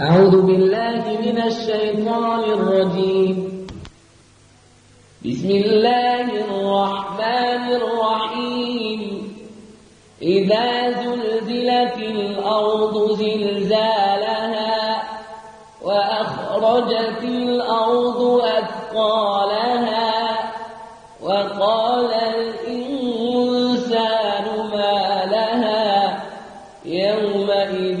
أعوذ بالله من الشيطان الرجيم. بسم الله الرحمن الرحيم. إذا زلزلت الأرض زلزالها وأخرجت الأرض أثقالها وقال الإنسان ما لها يومئذ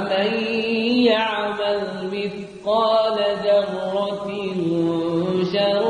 ومن يعمل مثقال ذرة شرا